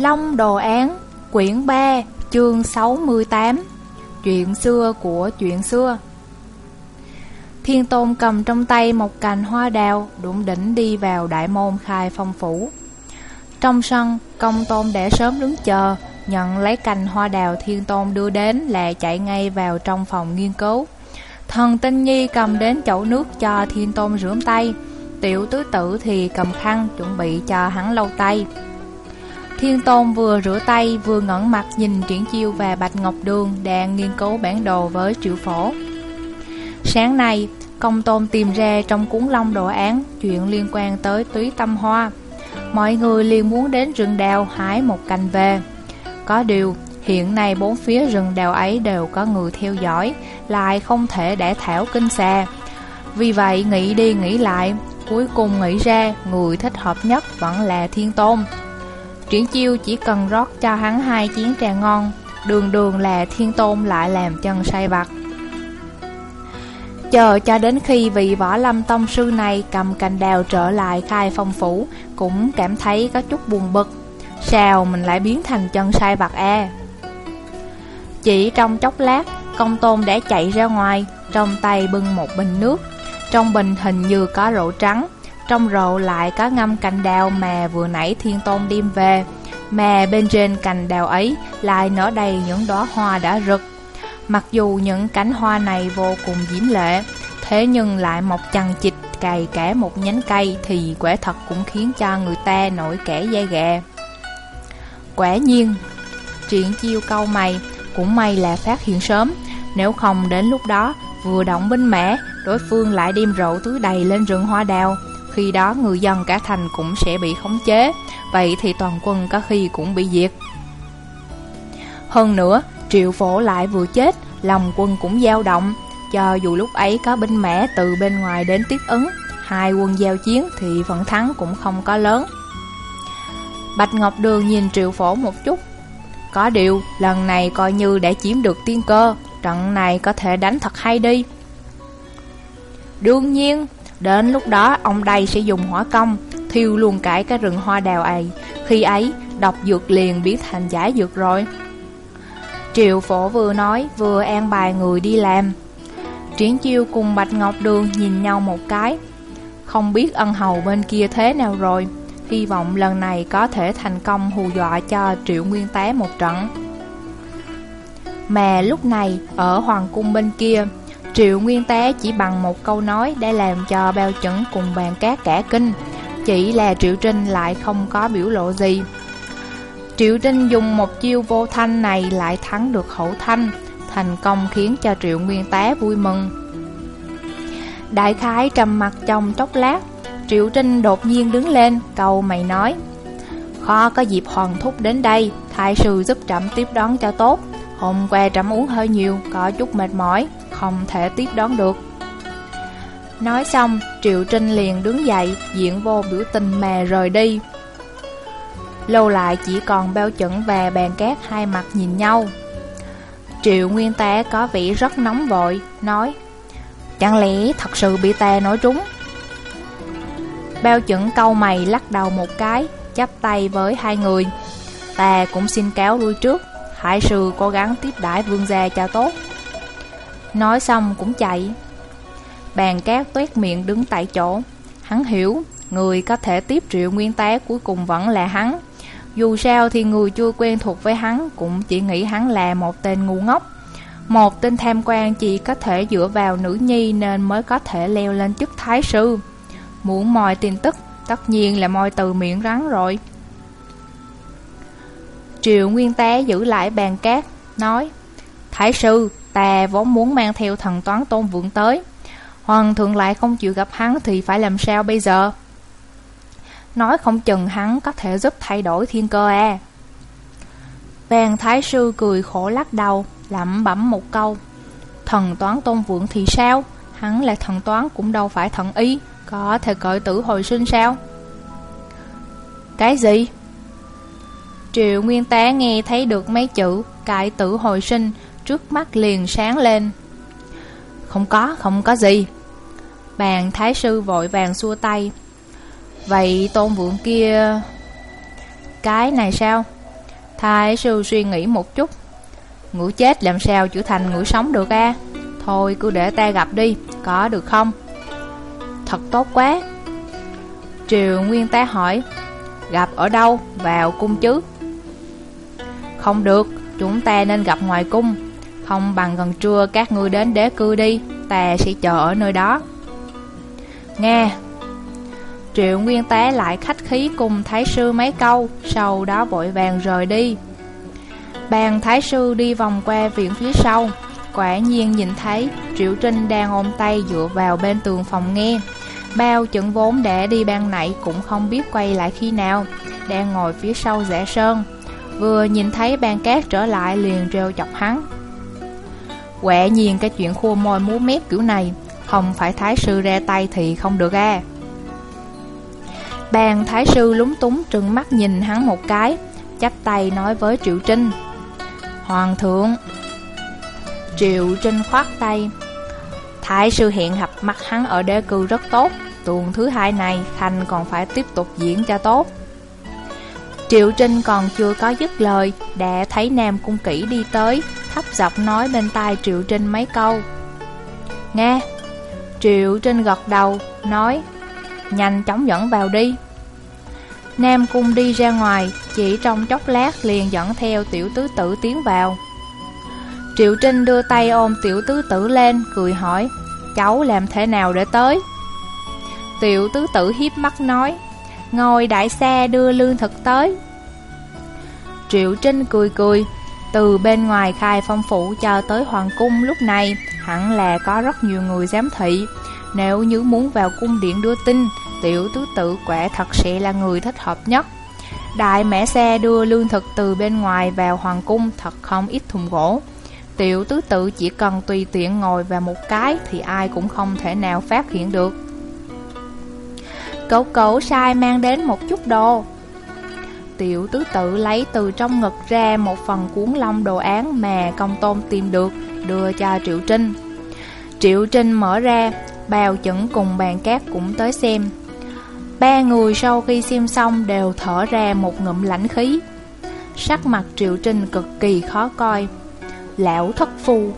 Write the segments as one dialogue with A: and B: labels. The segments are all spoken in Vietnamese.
A: Long Đồ Án Quyển 3 Chương 68 Chuyện xưa của chuyện xưa. Thiên Tôn cầm trong tay một cành hoa đào Đụng đỉnh đi vào đại môn khai phong phủ. Trong sân, công tôn để sớm đứng chờ Nhận lấy cành hoa đào Thiên Tôn đưa đến là chạy ngay vào trong phòng nghiên cứu. Thần Tinh Nhi cầm đến chậu nước cho Thiên Tôn rửa tay Tiểu tứ tử thì cầm khăn chuẩn bị cho hắn lau tay. Thiên Tôn vừa rửa tay vừa ngẩn mặt nhìn Triển Chiêu và Bạch Ngọc Đường đang nghiên cứu bản đồ với triệu phổ. Sáng nay, công tôn tìm ra trong cuốn long đồ án chuyện liên quan tới túy tâm hoa. Mọi người liền muốn đến rừng đào hái một cành về. Có điều, hiện nay bốn phía rừng đào ấy đều có người theo dõi, lại không thể để thảo kinh xà. Vì vậy, nghĩ đi nghĩ lại, cuối cùng nghĩ ra người thích hợp nhất vẫn là Thiên Tôn. Triển chiêu chỉ cần rót cho hắn hai chén trà ngon, Đường đường là thiên tôn lại làm chân say vặt. Chờ cho đến khi vị võ lâm tông sư này cầm cành đào trở lại khai phong phủ, Cũng cảm thấy có chút buồn bực. Sao mình lại biến thành chân sai bạc e? Chỉ trong chốc lát, Công tôn đã chạy ra ngoài, Trong tay bưng một bình nước, Trong bình hình như có rượu trắng trong rậu lại có ngâm cành đào mà vừa nãy thiên tôn đem về. Mà bên trên cành đào ấy lại nở đầy những đóa hoa đã rực. Mặc dù những cánh hoa này vô cùng diễm lệ, Thế nhưng lại mọc chằng chịt cày cả một nhánh cây Thì quả thật cũng khiến cho người ta nổi kẻ da gà Quả nhiên Chuyện chiêu câu mày Cũng may là phát hiện sớm, Nếu không đến lúc đó Vừa động binh mã, Đối phương lại đem rượu tưới đầy lên rừng hoa đào khi đó người dân cả thành cũng sẽ bị khống chế Vậy thì toàn quân có khi cũng bị diệt. Hơn nữa, triệu phổ lại vừa chết Lòng quân cũng dao động Cho dù lúc ấy có binh mã từ bên ngoài đến tiếp ứng Hai quân giao chiến thì phần thắng cũng không có lớn. Bạch Ngọc Đường nhìn triệu phổ một chút Có điều, lần này coi như đã chiếm được tiên cơ Trận này có thể đánh thật hay đi. Đương nhiên, Đến lúc đó, ông đây sẽ dùng hỏa công, Thiêu luôn cải cái rừng hoa đào ấy. Khi ấy, độc dược liền biến thành giả dược rồi. Triệu phổ vừa nói, vừa an bài người đi làm. Triển chiêu cùng Bạch Ngọc Đường nhìn nhau một cái. Không biết ân hầu bên kia thế nào rồi. Hy vọng lần này có thể thành công hù dọa cho Triệu Nguyên Tá một trận. Mà lúc này, ở Hoàng cung bên kia Triệu Nguyên Tá chỉ bằng một câu nói để làm cho bao chuẩn cùng bàn cát cả kinh. Chỉ là Triệu Trinh lại không có biểu lộ gì. Triệu Trinh dùng một chiêu vô thanh này lại thắng được hậu thanh, Thành công khiến cho Triệu Nguyên Tá vui mừng. Đại khái trầm mặt trong chốc lát, Triệu Trinh đột nhiên đứng lên, Cầu mày nói, Khó có dịp hoàng thúc đến đây, Thái sư giúp trẫm tiếp đón cho tốt. Hôm qua trẫm uống hơi nhiều, Có chút mệt mỏi không thể tiếp đón được. Nói xong, Triệu Trinh liền đứng dậy, diện vô biểu tình mà rời đi. Lâu lại chỉ còn bao chuẩn và bàn cát hai mặt nhìn nhau. Triệu Nguyên Tá có vẻ rất nóng vội, nói Chẳng lẽ thật sự bị ta nói trúng? Bao chuẩn câu mày lắc đầu một cái, chắp tay với hai người Ta cũng xin cáo lui trước Hải sư cố gắng tiếp đãi vương gia cho tốt. Nói xong cũng chạy. Bàn cát tuét miệng đứng tại chỗ. Hắn hiểu, Người có thể tiếp triệu nguyên tá cuối cùng vẫn là hắn. Dù sao thì người chưa quen thuộc với hắn Cũng chỉ nghĩ hắn là một tên ngu ngốc. Một tên tham quan chỉ có thể dựa vào nữ nhi Nên mới có thể leo lên chức thái sư. Muốn mòi tin tức, Tất nhiên là môi từ miệng rắn rồi. Triệu Nguyên Tá giữ lại bàn cát, Nói, Thái sư Ta vốn muốn mang theo thần toán tôn vượng tới. Hoàng thượng lại không chịu gặp hắn Thì phải làm sao bây giờ? Nói không chừng hắn có thể giúp thay đổi thiên cơ à? Vàng thái sư cười khổ lắc đầu, Lẩm bẩm một câu. Thần toán tôn vượng thì sao? Hắn là thần toán cũng đâu phải thần ý Có thể cởi tử hồi sinh sao? Cái gì? Triệu Nguyên Tá nghe thấy được mấy chữ, Cải tử hồi sinh trước mắt liền sáng lên. Không có, không có gì. Bàn thái sư vội vàng xua tay. Vậy tôn vượng kia Cái này sao? Thái sư suy nghĩ một chút. Ngủ chết làm sao trở thành ngủ sống được a? Thôi cứ để ta gặp đi Có được không? Thật tốt quá. Triều Nguyên tá hỏi Gặp ở đâu? Vào cung chứ. Không được Chúng ta nên gặp ngoài cung. Không bằng gần trưa các ngươi đến đế cư đi, Ta sẽ chờ ở nơi đó. Nghe. Triệu Nguyên tế lại khách khí cùng Thái Sư mấy câu, Sau đó vội vàng rời đi. Bàn Thái Sư đi vòng qua viện phía sau, Quả nhiên nhìn thấy Triệu Trinh đang ôm tay dựa vào bên tường phòng nghe. Bao chẩn vốn để đi ban nãy cũng không biết quay lại khi nào, Đang ngồi phía sau rẽ sơn. Vừa nhìn thấy bàn cát trở lại liền rêu chọc hắn quẹ nhiên cái chuyện khua môi múa mép kiểu này Không phải thái sư ra tay thì không được à Bàn thái sư lúng túng trừng mắt nhìn hắn một cái, Chắp tay nói với Triệu Trinh. Hoàng thượng. Triệu Trinh khoát tay. Thái sư hiện gặp mặt hắn ở đế cư rất tốt, Tuần thứ hai này Khanh còn phải tiếp tục diễn cho tốt. Triệu Trinh còn chưa có dứt lời Đã thấy Nam Cung Kỷ đi tới. Thấp giọng nói bên tai Triệu Trinh mấy câu. Nghe, Triệu Trinh gật đầu, Nói, Nhanh chóng dẫn vào đi. Nam Cung đi ra ngoài, Chỉ trong chốc lát liền dẫn theo tiểu tứ tử tiến vào. Triệu Trinh đưa tay ôm tiểu tứ tử lên, Cười hỏi, Cháu làm thế nào để tới? Tiểu tứ tử hiếp mắt nói, Ngồi đại xe đưa lương thực tới. Triệu Trinh cười cười từ bên ngoài khai phong phủ cho tới hoàng cung lúc này, Hẳn là có rất nhiều người giám thị. Nếu như muốn vào cung điện đưa tin, Tiểu tứ tử quả thật sẽ là người thích hợp nhất. Đại mẹ xe đưa lương thực từ bên ngoài vào hoàng cung thật không ít thùng gỗ. Tiểu tứ tự chỉ cần tùy tiện ngồi vào một cái thì ai cũng không thể nào phát hiện được. Cậu cậu sai mang đến một chút đồ. Tiểu tứ tự lấy từ trong ngực ra một phần cuốn lông đồ án mà công tôn tìm được Đưa cho Triệu Trinh. Triệu Trinh mở ra Bào chẩn cùng bàn cát cũng tới xem. Ba người sau khi xem xong đều thở ra một ngụm lãnh khí. Sắc mặt Triệu Trinh cực kỳ khó coi. Lão thất phu.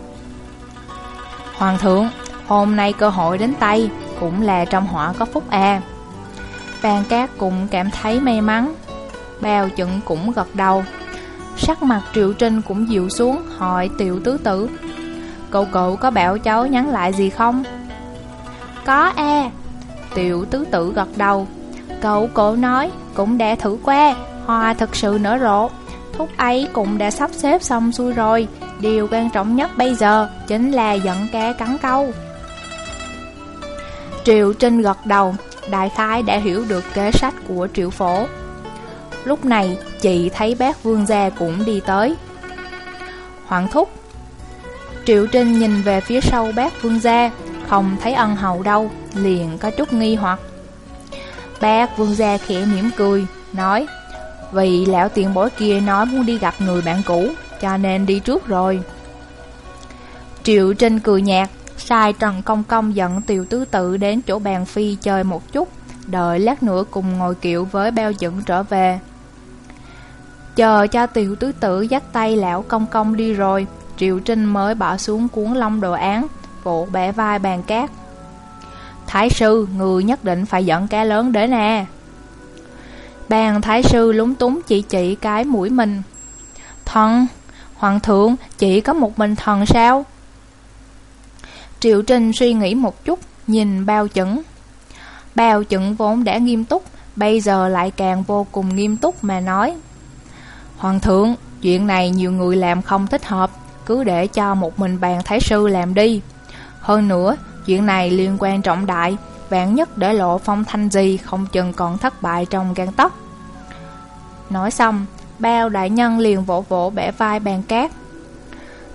A: Hoàng thượng, hôm nay cơ hội đến tay Cũng là trong họa có phúc à. Bàn cát cũng cảm thấy may mắn. Bao chừng cũng gật đầu. Sắc mặt Triệu Trinh cũng dịu xuống, Hỏi tiểu tứ tử, Cậu cậu có bảo cháu nhắn lại gì không? Có e. Tiểu tứ tử gật đầu. Cậu cậu nói, cũng đã thử qua Hoa thật sự nở rộ. Thúc ấy cũng đã sắp xếp xong xuôi rồi. Điều quan trọng nhất bây giờ Chính là dẫn cá cắn câu. Triệu Trinh gật đầu. Đại khái đã hiểu được kế sách của Triệu Phổ. Lúc này, chị thấy bác vương gia cũng đi tới. Hoàng thúc, Triệu Trinh nhìn về phía sau bác vương gia, Không thấy ân hầu đâu, Liền có chút nghi hoặc. Bác vương gia khẽ mỉm cười, Nói, Vì lão tiền bối kia nói muốn đi gặp người bạn cũ, Cho nên đi trước rồi. Triệu Trinh cười nhạt, Sai Trần Công Công dẫn tiểu tứ tự đến chỗ bàn phi chơi một chút, Đợi lát nữa cùng ngồi kiệu với bao dựng trở về. Chờ cho tiểu tứ tử dắt tay lão công công đi rồi Triệu Trinh mới bỏ xuống cuốn long đồ án Vỗ bẻ vai bàn cát. Thái sư, người nhất định phải dẫn cá lớn đến nè Bàn thái sư lúng túng chỉ chỉ cái mũi mình. Thần, hoàng thượng, chỉ có một mình thần sao? Triệu Trinh suy nghĩ một chút, nhìn bao chuẩn Bao chuẩn vốn đã nghiêm túc, bây giờ lại càng vô cùng nghiêm túc mà nói Hoàng thượng, chuyện này nhiều người làm không thích hợp, cứ để cho một mình bàn thái sư làm đi. Hơn nữa, chuyện này liên quan trọng đại, vạn nhất để lộ phong thanh gì không chừng còn thất bại trong gan tóc. Nói xong, bao đại nhân liền vỗ vỗ bẻ vai bàn cát.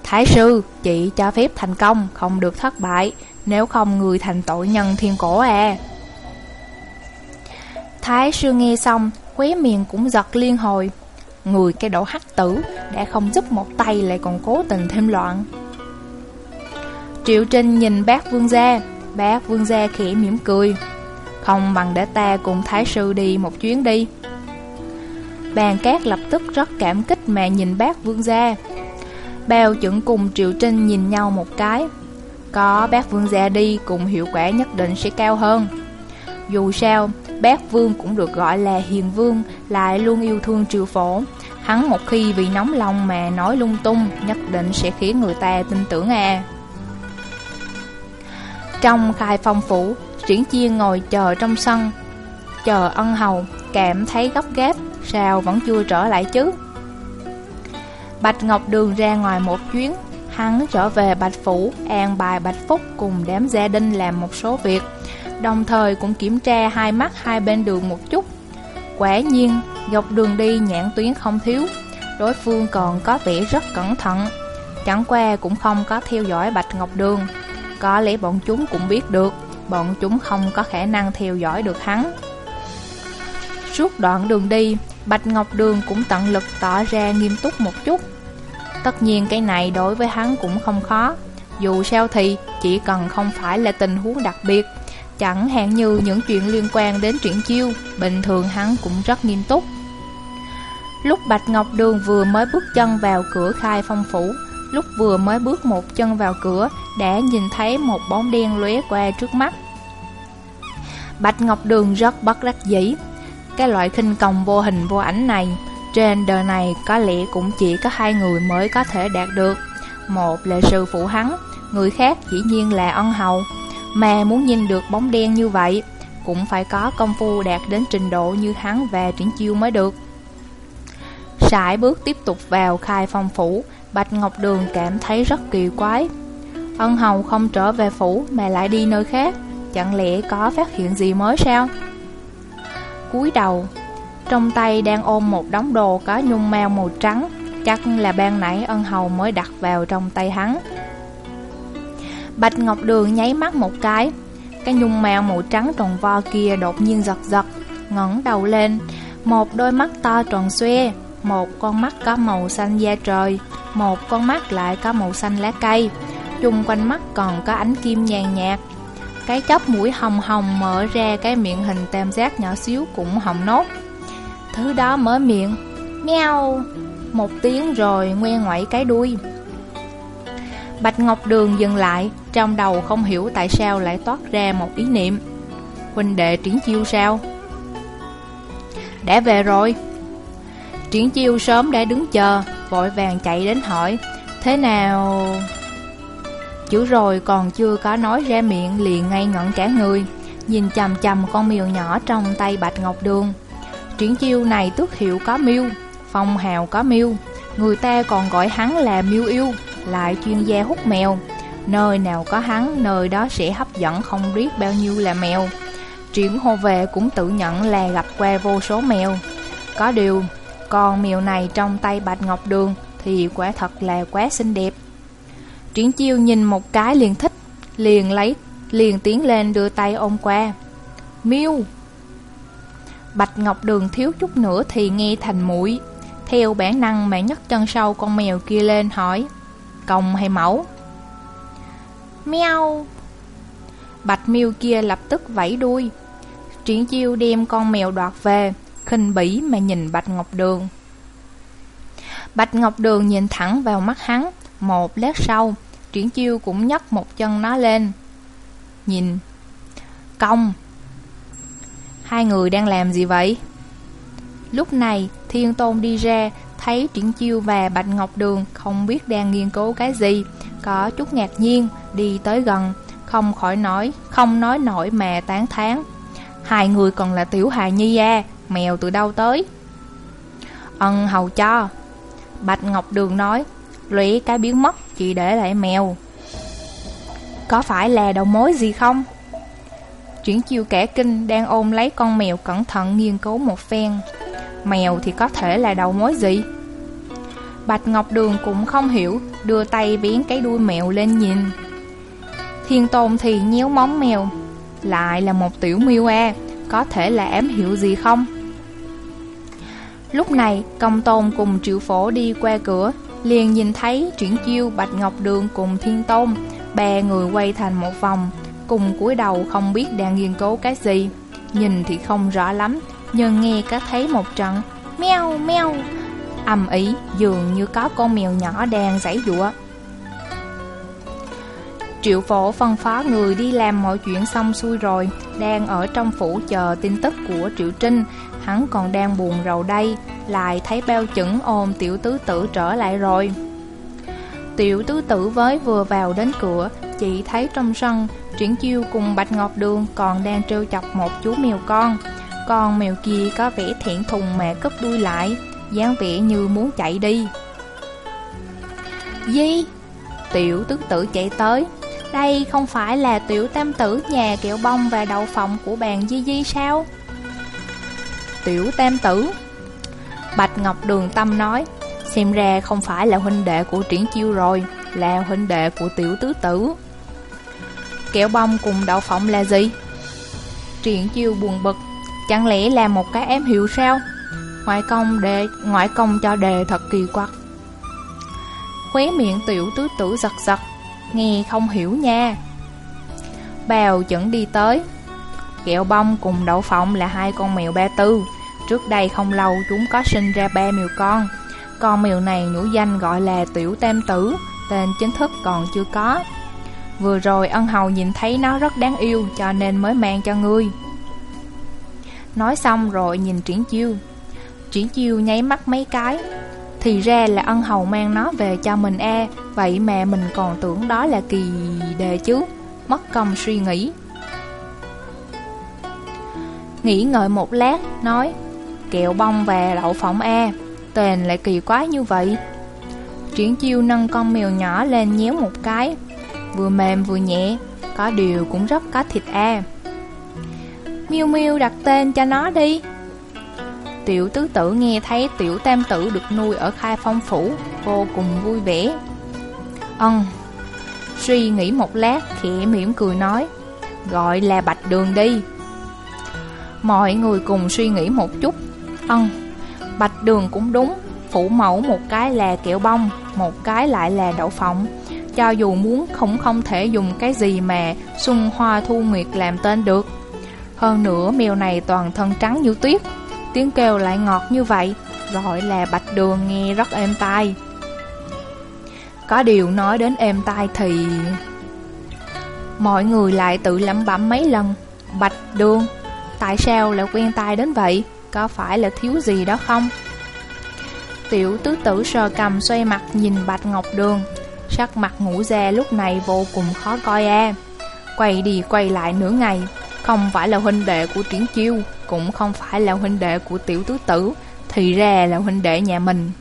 A: Thái sư, chị cho phép thành công, không được thất bại, nếu không người thành tội nhân thiên cổ à. Thái sư nghe xong, khóe miệng cũng giật liên hồi, Người cái đổ hắc tử Đã không giúp một tay lại còn cố tình thêm loạn. Triệu Trinh nhìn bác vương gia Bác vương gia khẽ mỉm cười. Không bằng để ta cùng thái sư đi một chuyến đi. Bàn cát lập tức rất cảm kích mà nhìn bác vương gia. Bao chuẩn cùng Triệu Trinh nhìn nhau một cái. Có bác vương gia đi cùng hiệu quả nhất định sẽ cao hơn. Dù sao, bác vương cũng được gọi là hiền vương Lại luôn yêu thương triều phổ. Hắn một khi vì nóng lòng mà nói lung tung, Nhất định sẽ khiến người ta tin tưởng à Trong khai phong phủ, Triển chiên ngồi chờ trong sân, Chờ ân hầu, Cảm thấy gấp gáp, Sao vẫn chưa trở lại chứ? Bạch Ngọc Đường ra ngoài một chuyến, Hắn trở về Bạch Phủ, An bài Bạch Phúc cùng đám gia đình làm một số việc. Đồng thời cũng kiểm tra hai mắt hai bên đường một chút. Quả nhiên Dọc đường đi, nhãn tuyến không thiếu. Đối phương còn có vẻ rất cẩn thận. Chẳng qua cũng không có theo dõi Bạch Ngọc Đường. Có lẽ bọn chúng cũng biết được, Bọn chúng không có khả năng theo dõi được hắn. Suốt đoạn đường đi, Bạch Ngọc Đường cũng tận lực tỏ ra nghiêm túc một chút. Tất nhiên cái này đối với hắn cũng không khó. Dù sao thì chỉ cần không phải là tình huống đặc biệt, Chẳng hạn như những chuyện liên quan đến chuyện chiêu, Bình thường hắn cũng rất nghiêm túc. Lúc Bạch Ngọc Đường vừa mới bước chân vào cửa khai phong phủ, Lúc vừa mới bước một chân vào cửa Đã nhìn thấy một bóng đen lóe qua trước mắt. Bạch Ngọc Đường rất bất đắc dĩ. Cái loại khinh công vô hình vô ảnh này, Trên đời này có lẽ cũng chỉ có hai người mới có thể đạt được. Một là sư phụ hắn, Người khác dĩ nhiên là ân hầu. Mà muốn nhìn được bóng đen như vậy, Cũng phải có công phu đạt đến trình độ như hắn và triển chiêu mới được. Sải bước tiếp tục vào khai phong phủ, Bạch Ngọc Đường cảm thấy rất kỳ quái. Ân hầu không trở về phủ mà lại đi nơi khác, Chẳng lẽ có phát hiện gì mới sao? Cúi đầu, Trong tay đang ôm một đống đồ có nhung mao màu trắng, Chắc là ban nãy ân hầu mới đặt vào trong tay hắn. Bạch Ngọc Đường nháy mắt một cái Cái nhung mèo màu trắng tròn vo kia đột nhiên giật giật, ngẩng đầu lên, Một đôi mắt to tròn xoe một con mắt có màu xanh da trời, Một con mắt lại có màu xanh lá cây. Chung quanh mắt còn có ánh kim nhàn nhạt. Cái chóp mũi hồng hồng mở ra, cái miệng hình tam giác nhỏ xíu cũng hồng nốt. Thứ đó mở miệng meo Một tiếng rồi ngoe ngoẩy cái đuôi. Bạch Ngọc Đường dừng lại, Trong đầu không hiểu tại sao lại toát ra một ý niệm. Huynh đệ triển chiêu sao? Đã về rồi. Triển chiêu sớm đã đứng chờ Vội vàng chạy đến hỏi Thế nào Chữ rồi còn chưa có nói ra miệng Liền ngay ngẩn cả người Nhìn chầm chầm con miều nhỏ trong tay Bạch Ngọc Đường Triển chiêu này tước hiệu có miêu Phong hào có miêu Người ta còn gọi hắn là miêu yêu lại chuyên gia hút mèo. Nơi nào có hắn, nơi đó sẽ hấp dẫn không biết bao nhiêu là mèo. Triển hô về cũng tự nhận là gặp qua vô số mèo. Có điều, con mèo này trong tay Bạch Ngọc Đường thì quả thật là quá xinh đẹp. Triển chiêu nhìn một cái liền thích, liền lấy, liền tiến lên đưa tay ôm qua. Miêu! Bạch Ngọc Đường thiếu chút nữa thì nghe thành mũi. Theo bản năng mẹ nhấc chân sau con mèo kia lên hỏi công hay mẫu Mèo Bạch miêu kia lập tức vẫy đuôi Triển chiêu đem con mèo đoạt về khinh bỉ mà nhìn Bạch Ngọc Đường Bạch Ngọc Đường nhìn thẳng vào mắt hắn Một lát sau Triển chiêu cũng nhấc một chân nó lên Nhìn Công Hai người đang làm gì vậy? Lúc này Thiên Tôn đi ra thấy Triển Chiêu và Bạch Ngọc Đường không biết đang nghiên cứu cái gì, có chút ngạc nhiên, đi tới gần, không khỏi nói, không nói nổi mà tán thán. Hai người còn là tiểu hài nhi à, mèo từ đâu tới? Ân hầu cho. Bạch Ngọc Đường nói, lũy cái biến mất, chỉ để lại mèo. Có phải là đầu mối gì không? chuyển chiêu kẻ kinh đang ôm lấy con mèo cẩn thận nghiên cứu một phen Mèo thì có thể là đầu mối gì? Bạch Ngọc Đường cũng không hiểu, đưa tay biến cái đuôi mèo lên nhìn. Thiên Tôn thì nhéo móng mèo, lại là một tiểu miêu e, có thể là ám hiểu gì không? Lúc này, công tôn cùng triệu phổ đi qua cửa, liền nhìn thấy chuyển chiêu Bạch Ngọc Đường cùng Thiên Tôn, ba người quay thành một vòng, cùng cúi đầu không biết đang nghiên cứu cái gì. Nhìn thì không rõ lắm, nhưng nghe có thấy một trận meo meo Âm ý dường như có con mèo nhỏ đang giãy giụa Triệu phổ phân phó người đi làm mọi chuyện xong xuôi rồi Đang ở trong phủ chờ tin tức của Triệu Trinh Hắn còn đang buồn rầu đây, Lại thấy bao chững ôm tiểu tứ tử trở lại rồi. Tiểu tứ tử với vừa vào đến cửa, Chỉ thấy trong sân, Triển chiêu cùng Bạch Ngọc Đường còn đang trêu chọc một chú mèo con. Con mèo kia có vẻ thiện thùng mà cúp đuôi lại, dáng vẻ như muốn chạy đi. Di! Tiểu tứ tử chạy tới. Đây không phải là tiểu tam tử nhà kẹo bông và đậu phộng của bàn Di Di sao? Tiểu tam tử. Bạch Ngọc Đường Tâm nói, Xem ra không phải là huynh đệ của triển chiêu rồi, Là huynh đệ của tiểu tứ tử. Kẹo bông cùng đậu phộng là gì? Triển chiêu buồn bực, Chẳng lẽ là một cái em hiểu sao? Ngoại công đề ngoại công cho đề thật kỳ quặc. Khóe miệng tiểu tứ tử giật giật, Nghe không hiểu nha. Bào chuẩn đi tới, Kẹo bông cùng đậu phộng là hai con mèo ba tư. Trước đây không lâu chúng có sinh ra ba mèo con. Con mèo này nhũ danh gọi là tiểu tam tử, Tên chính thức còn chưa có. Vừa rồi ân hầu nhìn thấy nó rất đáng yêu Cho nên mới mang cho ngươi. Nói xong rồi nhìn triển chiêu. Triển chiêu nháy mắt mấy cái. Thì ra là ân hầu mang nó về cho mình e Vậy mà mình còn tưởng đó là kỳ đề chứ. Mất công suy nghĩ. Nghĩ ngợi một lát, Nói Kẹo bông và đậu phộng e Tên lại kỳ quá như vậy. Triển chiêu nâng con mèo nhỏ lên nhéo một cái. Vừa mềm vừa nhẹ, Có điều cũng rất có thịt e Miêu Miêu đặt tên cho nó đi. Tiểu tứ tử nghe thấy tiểu tam tử được nuôi ở khai phong phủ, Vô cùng vui vẻ. Ân. Suy nghĩ một lát, khẽ mỉm cười nói, Gọi là bạch đường đi. Mọi người cùng suy nghĩ một chút. Ân, Bạch đường cũng đúng, Phủ mẫu một cái là kẹo bông, Một cái lại là đậu phộng. Cho dù muốn cũng không thể dùng cái gì mà Xuân Hoa Thu Nguyệt làm tên được. Hơn nữa, mèo này toàn thân trắng như tuyết. Tiếng kêu lại ngọt như vậy, Gọi là bạch đường nghe rất êm tai. Có điều nói đến êm tai thì Mọi người lại tự lẩm bẩm mấy lần, Bạch đường, Tại sao lại quen tai đến vậy? Có phải là thiếu gì đó không Tiểu tứ tử sờ cầm xoay mặt nhìn bạch ngọc đường Sắc mặt ngủ già lúc này vô cùng khó coi e. Quay đi quay lại nửa ngày Không phải là huynh đệ của triển chiêu cũng không phải là huynh đệ của tiểu tứ tử, thì ra là huynh đệ nhà mình.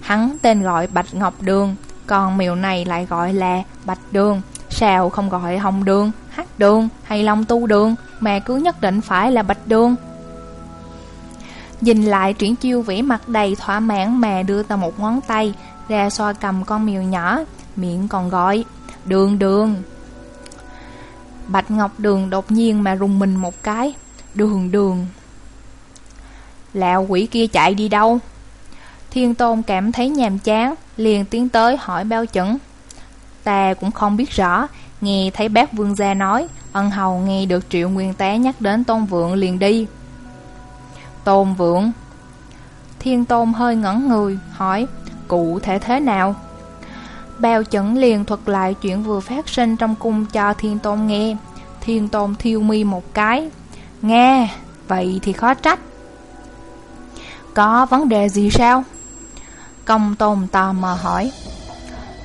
A: Hắn tên gọi Bạch Ngọc Đường, còn miều này lại gọi là Bạch Đường. Sao không gọi Hồng Đường, Hắc Đường hay Long Tu Đường, mà cứ nhất định phải là Bạch Đường? Nhìn lại triển chiêu vĩ mặt đầy thỏa mãn mà đưa ta một ngón tay ra xoa cầm con mèo nhỏ, miệng còn gọi, đường đường. Bạch Ngọc Đường đột nhiên mà rùng mình một cái, Đường đường. Lão quỷ kia chạy đi đâu? Thiên tôn cảm thấy nhàm chán Liền tiến tới hỏi bao chẩn. Ta cũng không biết rõ Nghe thấy bác vương gia nói Ân hầu nghe được triệu nguyên tá nhắc đến tôn vượng liền đi. Tôn vượng Thiên tôn hơi ngẩn người Hỏi cụ thể thế nào Bao chẩn liền thuật lại chuyện vừa phát sinh trong cung cho thiên tôn nghe Thiên tôn thiêu mi một cái Nghe, vậy thì khó trách. Có vấn đề gì sao? Công tôn tò mò hỏi.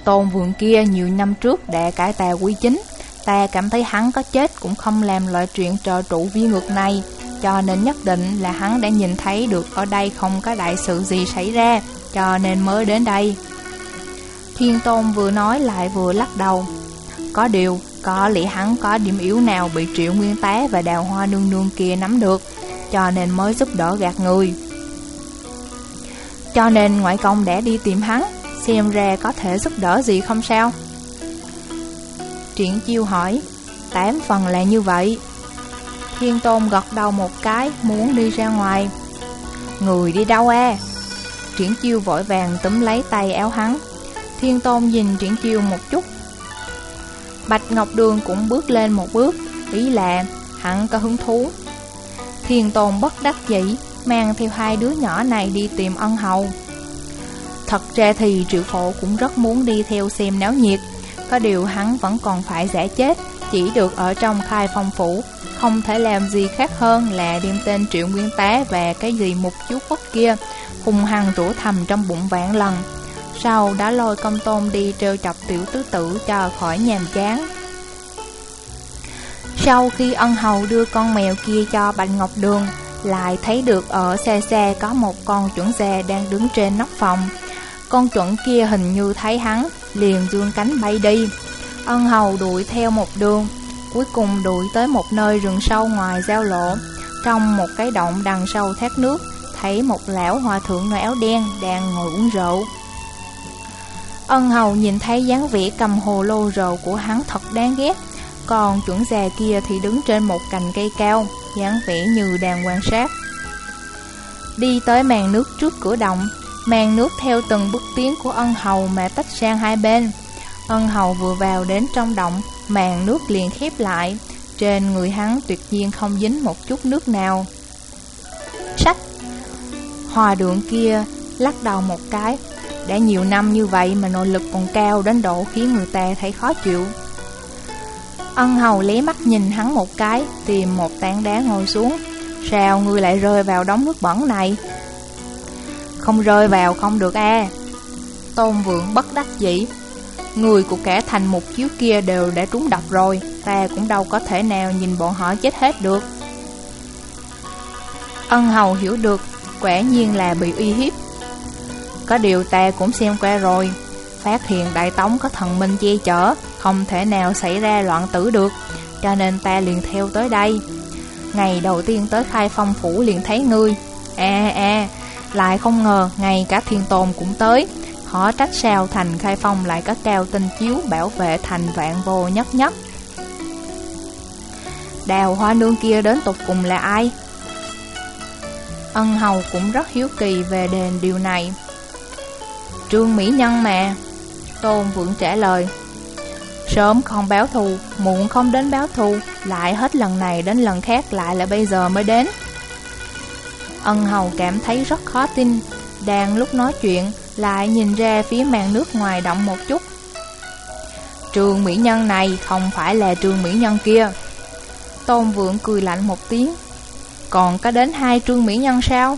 A: Tôn vườn kia nhiều năm trước đã cải tà quy chính. Ta cảm thấy hắn có chết cũng không làm loại chuyện trợ trụ vi ngược này. Cho nên nhất định là hắn đã nhìn thấy được ở đây không có đại sự gì xảy ra. Cho nên mới đến đây. Thiên Tôn vừa nói lại vừa lắc đầu. Có điều, có lẽ hắn có điểm yếu nào bị triệu nguyên tá và đào hoa nương nương kia nắm được Cho nên mới giúp đỡ gạt người Cho nên ngoại công đã đi tìm hắn Xem ra có thể giúp đỡ gì không sao Triển chiêu hỏi Tám phần là như vậy Thiên tôn gật đầu một cái Muốn đi ra ngoài. Người đi đâu à Triển chiêu vội vàng túm lấy tay áo hắn. Thiên tôn nhìn triển chiêu một chút. Bạch Ngọc Đường cũng bước lên một bước Ý là hắn có hứng thú. Thiên Tôn bất đắc dĩ mang theo hai đứa nhỏ này đi tìm ân hầu. Thật ra thì triệu phổ cũng rất muốn đi theo xem náo nhiệt, có điều hắn vẫn còn phải giả chết, chỉ được ở trong khai phong phủ, không thể làm gì khác hơn là đem tên triệu nguyên tá và cái gì một chú quốc kia, hùng hăng rủa thầm trong bụng vạn lần. Sau đã lôi công tôn đi trêu chọc tiểu tứ tử cho khỏi nhàm chán. Sau khi ân hầu đưa con mèo kia cho Bạch Ngọc Đường, lại thấy được ở xe xe có một con chuẩn xe đang đứng trên nóc phòng. Con chuẩn kia hình như thấy hắn, liền dương cánh bay đi. Ân hầu đuổi theo một đường, cuối cùng đuổi tới một nơi rừng sâu ngoài giao lộ. Trong một cái động đằng sau thác nước, thấy một lão hòa thượng người áo đen đang ngồi uống rượu. Ân hầu nhìn thấy dáng vẻ cầm hồ lô rượu của hắn thật đáng ghét, còn chuẩn già kia thì đứng trên một cành cây cao, dáng vẻ như đang quan sát. Đi tới màn nước trước cửa động, màn nước theo từng bước tiến của ân hầu mà tách sang hai bên. Ân hầu vừa vào đến trong động, màn nước liền khép lại, trên người hắn tuyệt nhiên không dính một chút nước nào. Sách Hòa đường kia lắc đầu một cái, đã nhiều năm như vậy mà nội lực còn cao đến độ khiến người ta thấy khó chịu. Ân hầu lé mắt nhìn hắn một cái, tìm một tảng đá ngồi xuống. Sao ngươi lại rơi vào đống nước bẩn này? Không rơi vào không được a Tôn vượng bất đắc dĩ. Người của kẻ thành mục chiếu kia đều đã trúng độc rồi, ta cũng đâu có thể nào nhìn bọn họ chết hết được. Ân hầu hiểu được, quả nhiên là bị uy hiếp. Có điều ta cũng xem qua rồi, phát hiện Đại Tống có thần minh che chở, không thể nào xảy ra loạn tử được, cho nên ta liền theo tới đây. Ngày đầu tiên tới khai phong phủ liền thấy ngươi, à à, lại không ngờ ngày cả thiên tôn cũng tới, họ trách sao thành khai phong lại có cao tinh chiếu bảo vệ thành vạn vô nhất nhất. Đào hoa nương kia đến tục cùng là ai? Ân hầu cũng rất hiếu kỳ về đền điều này. Trương Mỹ Nhân mà Tôn Vượng trả lời Sớm không báo thù, muộn không đến báo thù Lại hết lần này đến lần khác lại là bây giờ mới đến Ân hầu cảm thấy rất khó tin Đang lúc nói chuyện lại nhìn ra phía màn nước ngoài động một chút. Trường mỹ nhân này không phải là trường mỹ nhân kia. Tôn vượng cười lạnh một tiếng. Còn có đến hai trương mỹ nhân sao?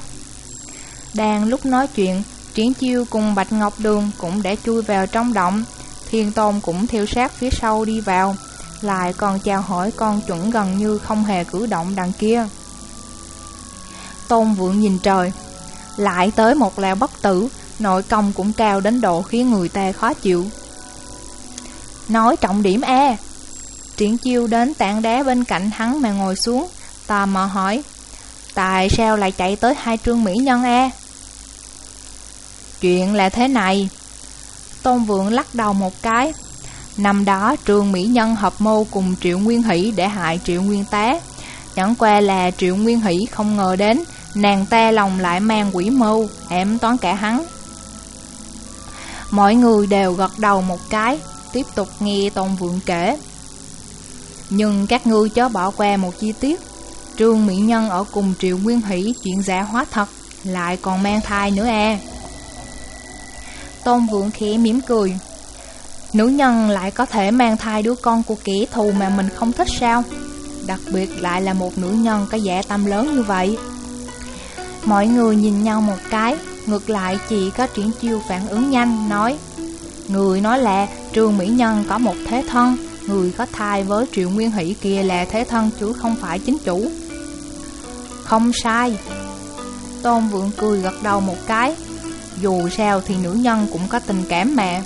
A: Đang lúc nói chuyện, Triển chiêu cùng Bạch Ngọc Đường cũng đã chui vào trong động Thiên Tôn cũng theo sát phía sau đi vào, Lại còn chào hỏi con chuẩn gần như không hề cử động đằng kia. Tôn vượng nhìn trời, Lại tới một lèo bất tử Nội công cũng cao đến độ khiến người ta khó chịu. Nói trọng điểm A. Triển chiêu đến tảng đá bên cạnh hắn mà ngồi xuống, Tò mò hỏi, Tại sao lại chạy tới hai trương mỹ nhân A? Chuyện là thế này. Tôn Vượng lắc đầu một cái. Năm đó trường Mỹ Nhân hợp mưu cùng Triệu Nguyên Hỷ để hại Triệu Nguyên Tá. Chẳng qua là Triệu Nguyên Hỷ không ngờ đến, Nàng ta lòng lại mang quỷ mưu Em toán cả hắn. Mọi người đều gật đầu một cái, Tiếp tục nghe Tôn Vượng kể. Nhưng các ngươi chớ bỏ qua một chi tiết. Trương Mỹ Nhân ở cùng Triệu Nguyên Hỷ chuyện giả hóa thật, Lại còn mang thai nữa à. Tôn Vượng khẽ mỉm cười. Nữ nhân lại có thể mang thai đứa con của kẻ thù mà mình không thích sao? Đặc biệt lại là một nữ nhân có dạ tâm lớn như vậy. Mọi người nhìn nhau một cái Ngược lại, chị có triển chiêu phản ứng nhanh, Nói, Người nói là Trương Mỹ Nhân có một thế thân, Người có thai với Triệu Nguyên Hỷ kia là thế thân chứ không phải chính chủ. Không sai. Tôn Vượng cười gật đầu một cái, dù sao thì nữ nhân cũng có tình cảm mà,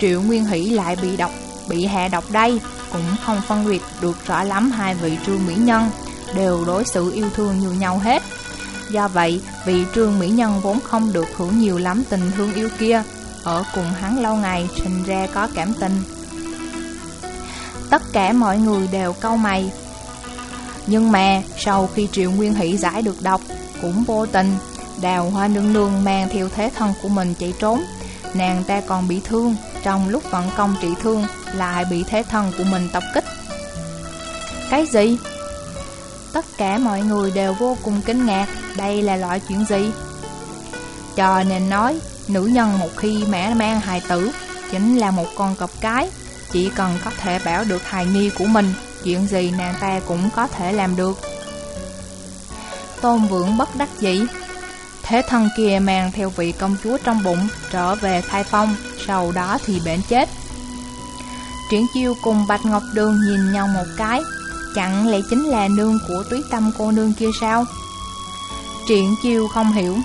A: Triệu Nguyên Hỷ lại bị độc, Bị hạ độc đây, Cũng không phân biệt được rõ lắm hai vị trương mỹ nhân, Đều đối xử yêu thương như nhau hết. Do vậy, vị trương mỹ nhân vốn không được hưởng nhiều lắm tình thương yêu kia. Ở cùng hắn lâu ngày sinh ra có cảm tình. Tất cả mọi người đều câu mày. Nhưng mà sau khi Triệu Nguyên Hỷ giải được độc Cũng vô tình Đào hoa nương nương mang theo thế thân của mình chạy trốn. Nàng ta còn bị thương Trong lúc vận công trị thương Lại bị thế thân của mình tập kích. Cái gì? Tất cả mọi người đều vô cùng kinh ngạc, Đây là loại chuyện gì? Cho nên nói, Nữ nhân một khi mẹ mang hài tử, Chính là một con cọp cái, Chỉ cần có thể bảo được hài nhi của mình, Chuyện gì nàng ta cũng có thể làm được. Tôn vượng bất đắc dĩ, Thế thân kia mang theo vị công chúa trong bụng, Trở về khai phong, Sau đó thì bệnh chết. Triển chiêu cùng Bạch Ngọc Đường nhìn nhau một cái Chẳng lẽ chính là nương của túy tâm cô nương kia sao? Triển chiêu không hiểu.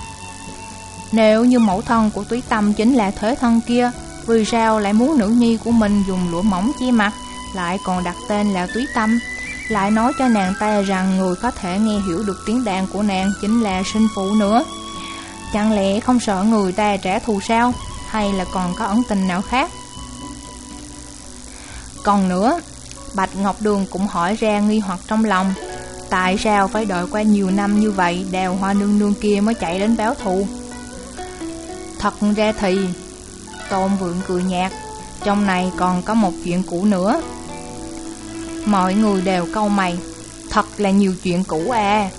A: Nếu như mẫu thân của túy tâm chính là thế thân kia, Vì sao lại muốn nữ nhi của mình dùng lụa mỏng che mặt, Lại còn đặt tên là túy tâm? Lại nói cho nàng ta rằng người có thể nghe hiểu được tiếng đàn của nàng chính là sinh phụ nữa. Chẳng lẽ không sợ người ta trả thù sao? Hay là còn có ẩn tình nào khác? Còn nữa Bạch Ngọc Đường cũng hỏi ra nghi hoặc trong lòng. Tại sao phải đợi qua nhiều năm như vậy Đào hoa nương nương kia mới chạy đến báo thù? Thật ra thì, Tôn vượng cười nhạt, Trong này còn có một chuyện cũ nữa. Mọi người đều câu mày, Thật là nhiều chuyện cũ à.